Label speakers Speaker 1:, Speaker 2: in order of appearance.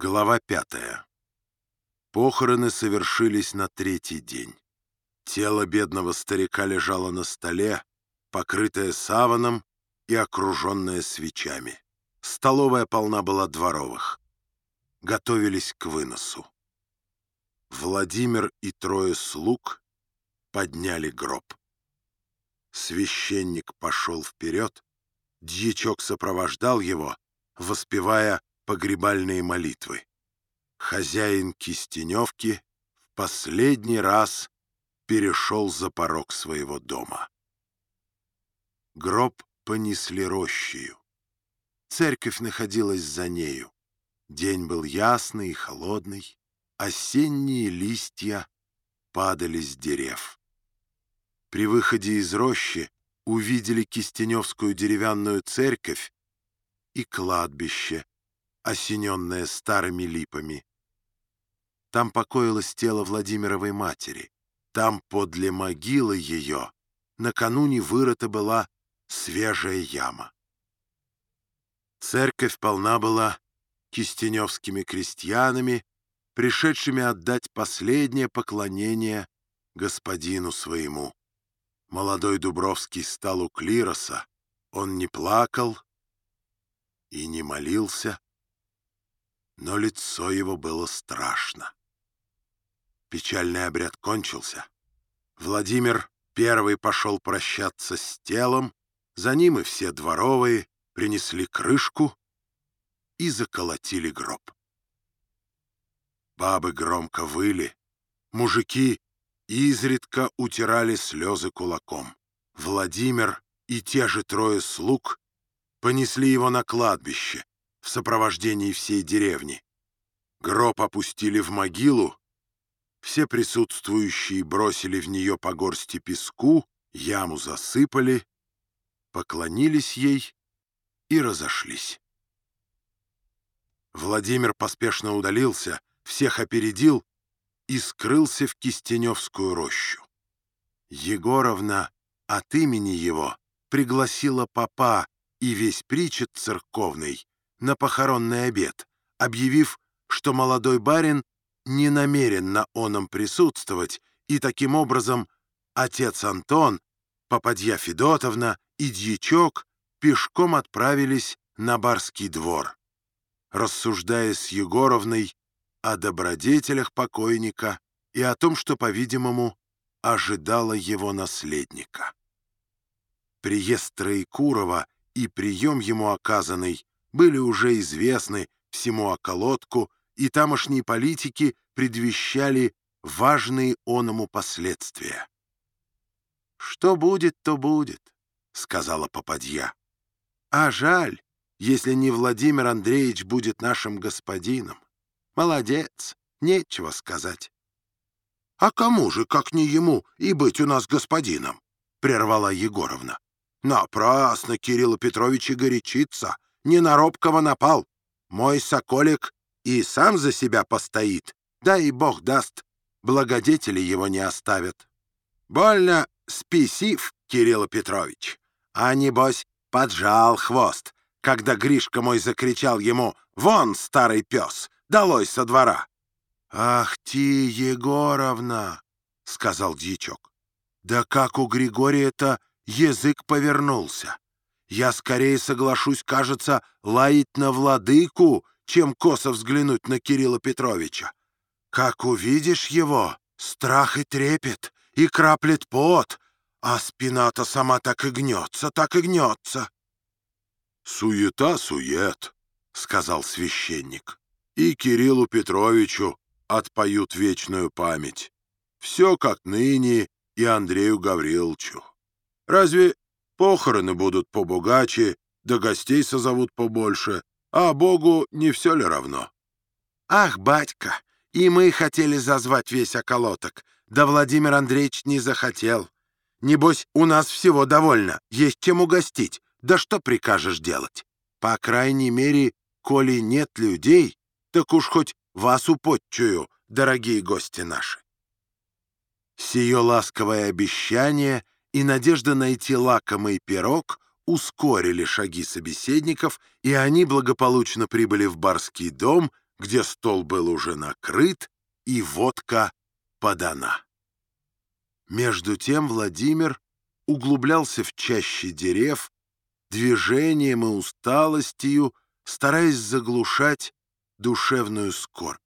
Speaker 1: Глава пятая. Похороны совершились на третий день. Тело бедного старика лежало на столе, покрытое саваном и окруженное свечами. Столовая полна была дворовых. Готовились к выносу. Владимир и трое слуг подняли гроб. Священник пошел вперед, дьячок сопровождал его, воспевая погребальные молитвы. Хозяин Кистеневки в последний раз перешел за порог своего дома. Гроб понесли рощею. Церковь находилась за нею. День был ясный и холодный. Осенние листья падали с дерев. При выходе из рощи увидели Кистеневскую деревянную церковь и кладбище, осененное старыми липами. Там покоилось тело Владимировой матери. Там, подле могилы ее, накануне вырыта была свежая яма. Церковь полна была кистеневскими крестьянами, пришедшими отдать последнее поклонение господину своему. Молодой Дубровский стал у клироса. Он не плакал и не молился, но лицо его было страшно. Печальный обряд кончился. Владимир первый пошел прощаться с телом, за ним и все дворовые принесли крышку и заколотили гроб. Бабы громко выли, мужики изредка утирали слезы кулаком. Владимир и те же трое слуг понесли его на кладбище, в сопровождении всей деревни. Гроб опустили в могилу, все присутствующие бросили в нее по горсти песку, яму засыпали, поклонились ей и разошлись. Владимир поспешно удалился, всех опередил и скрылся в Кистеневскую рощу. Егоровна от имени его пригласила папа и весь причет церковный на похоронный обед, объявив, что молодой барин не намерен на оном присутствовать, и таким образом отец Антон, попадья Федотовна и дьячок пешком отправились на барский двор. Рассуждая с Егоровной о добродетелях покойника и о том, что, по-видимому, ожидало его наследника. Приезд Троекурова и прием ему оказанный были уже известны всему околотку, и тамошние политики предвещали важные оному последствия. «Что будет, то будет», — сказала попадья. «А жаль, если не Владимир Андреевич будет нашим господином. Молодец, нечего сказать». «А кому же, как не ему, и быть у нас господином?» — прервала Егоровна. «Напрасно Кирилл Петрович и горячится не на робкого напал. Мой соколик и сам за себя постоит, да и бог даст, благодетели его не оставят. Больно спесив, Кирилл Петрович, а небось поджал хвост, когда Гришка мой закричал ему «Вон, старый пес, долой со двора!» «Ах ты, Егоровна!» — сказал дьячок. «Да как у Григория-то язык повернулся!» Я скорее соглашусь, кажется, лаять на владыку, чем косо взглянуть на Кирилла Петровича. Как увидишь его, страх и трепет, и краплет пот, а спина-то сама так и гнется, так и гнется. «Суета-сует», — сказал священник, — «и Кириллу Петровичу отпоют вечную память. Все как ныне и Андрею Гавриловичу. Разве Похороны будут побогаче, да гостей созовут побольше, а Богу не все ли равно? Ах, батька, и мы хотели зазвать весь околоток, да Владимир Андреевич не захотел. Небось, у нас всего довольно, есть чем угостить, да что прикажешь делать? По крайней мере, коли нет людей, так уж хоть вас употчую, дорогие гости наши. Сие ласковое обещание — и надежда найти лакомый пирог ускорили шаги собеседников, и они благополучно прибыли в барский дом, где стол был уже накрыт и водка подана. Между тем Владимир углублялся в чаще дерев, движением и усталостью, стараясь заглушать душевную скорбь.